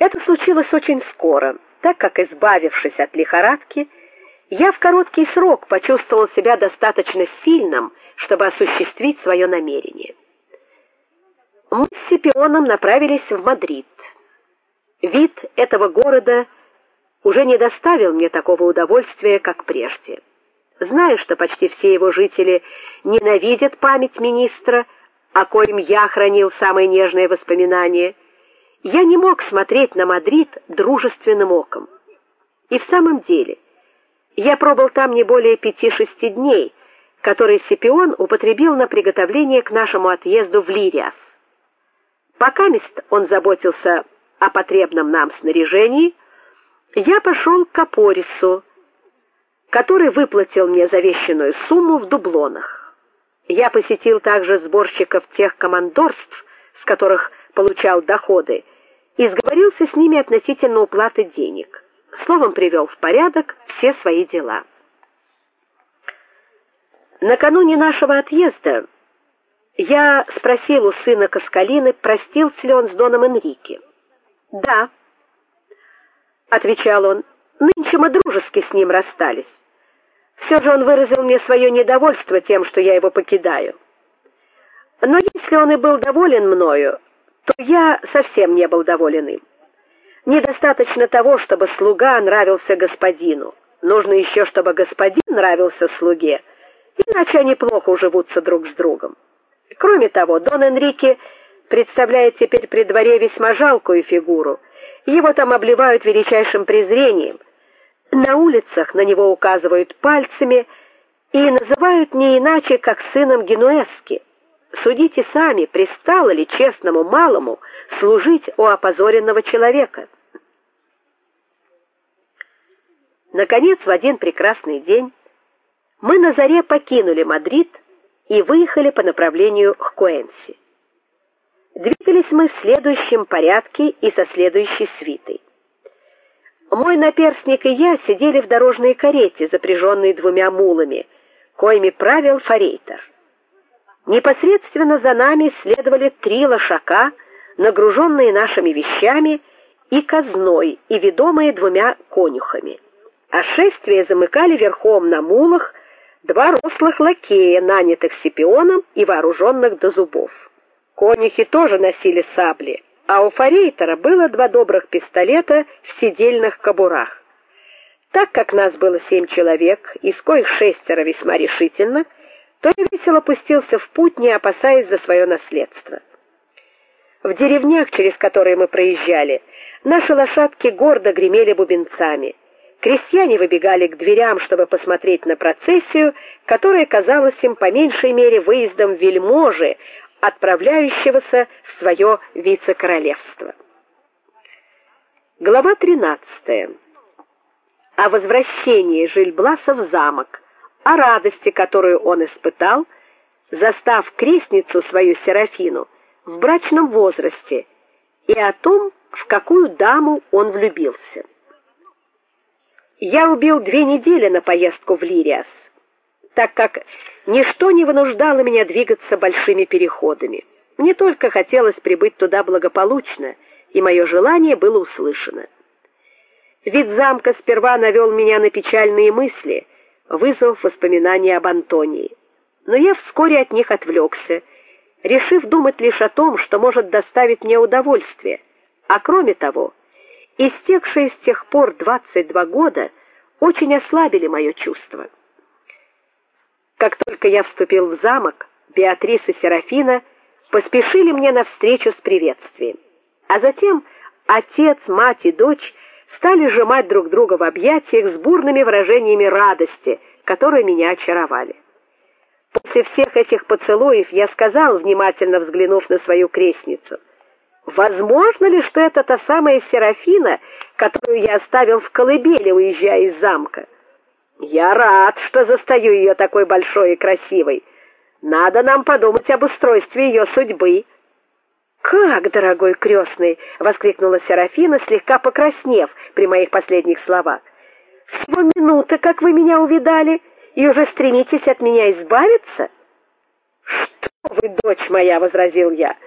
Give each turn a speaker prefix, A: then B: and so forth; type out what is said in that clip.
A: Это случилось очень скоро, так как избавившись от лихорадки, я в короткий срок почувствовал себя достаточно сильным, чтобы осуществить свое намерение. Мы с Сипионом направились в Мадрид. Вид этого города уже не доставил мне такого удовольствия, как прежде. Зная, что почти все его жители ненавидят память министра, о коем я хранил самые нежные воспоминания, я не мог смотреть на Мадрид дружественным оком. И в самом деле, я пробыл там не более пяти-шести дней, которые Сипион употребил на приготовление к нашему отъезду в Лириас. Пока мест он заботился о потребном нам снаряжении, я пошел к Капорису, который выплатил мне завещанную сумму в дублонах. Я посетил также сборщиков тех командорств, с которых получал доходы, и сговорился с ними относительно уплаты денег. Словом, привел в порядок все свои дела. Накануне нашего отъезда я спросил у сына Каскалины, простился ли он с доном Энрике. "Да", отвечал он. "Нынче мы дружески с ним расстались. Все же он выразил мне свое недовольство тем, что я его покидаю. Но если он и был доволен мною, то я совсем не был доволен им. Недостаточно того, чтобы слуга нравился господину. Нужно еще, чтобы господин нравился слуге. Иначе они плохо уживутся друг с другом. Кроме того, Дон Энрике представляет теперь при дворе весьма жалкую фигуру. Его там обливают величайшим презрением. На улицах на него указывают пальцами и называют не иначе, как сыном Генуэзски. Судите сами, пристало ли честному малому служить у опозоренного человека. Наконец, в один прекрасный день мы на заре покинули Мадрид и выехали по направлению к Куэнси. Двигались мы в следующем порядке и со следующей свитой. Мой наперсник и я сидели в дорожной карете, запряженной двумя мулами, коими правил форейтер. Непосредственно за нами следовали три лошака, нагруженные нашими вещами и казной, и ведомые двумя конюхами. А шествие замыкали верхом на мулах два рослых лакея, нанятых Сипионом и вооруженных до зубов. Конюхи тоже носили сабли, а у форейтера было два добрых пистолета в седельных кобурах. Так как нас было семь человек, из коих шестеро весьма решительно, то весело пустился в путь, не опасаясь за свое наследство. В деревнях, через которые мы проезжали, наши лошадки гордо гремели бубенцами. Крестьяне выбегали к дверям, чтобы посмотреть на процессию, которая казалась им по меньшей мере выездом вельможи, отправляющегося в свое вице-королевство. Глава 13. О возвращении Жильбласа в замок о радости, которую он испытал, застав крестницу свою Серафину в брачном возрасте, и о том, в какую даму он влюбился. Я убил две недели на поездку в Лириас, так как ничто не вынуждало меня двигаться большими переходами. Мне только хотелось прибыть туда благополучно, и мое желание было услышано. Вид замка сперва навел меня на печальные мысли, вызвав воспоминания об Антонии. Но я вскоре от них отвлекся, решив думать лишь о том, что может доставить мне удовольствие. А кроме того, истекшие с тех пор 22 года очень ослабили мое чувство. Как только я вступил в замок, Беатрис и Серафина поспешили мне навстречу с приветствием. А затем отец, мать и дочь стали сжимать друг друга в объятиях с бурными выражениями радости, которые меня очаровали. После всех этих поцелуев я сказал, внимательно взглянув на свою крестницу: "Возможно ли, что это та самая Серафина, которую я оставил в колыбели, уезжая из замка? Я рад, что застаю ее такой большой и красивой. Надо нам подумать об устройстве ее судьбы". Как, дорогой крестный!» — воскликнула Серафина, слегка покраснев при моих последних словах. Всего минута, как вы меня увидали, и уже стремитесь от меня избавиться? Что вы, дочь моя, возразил я.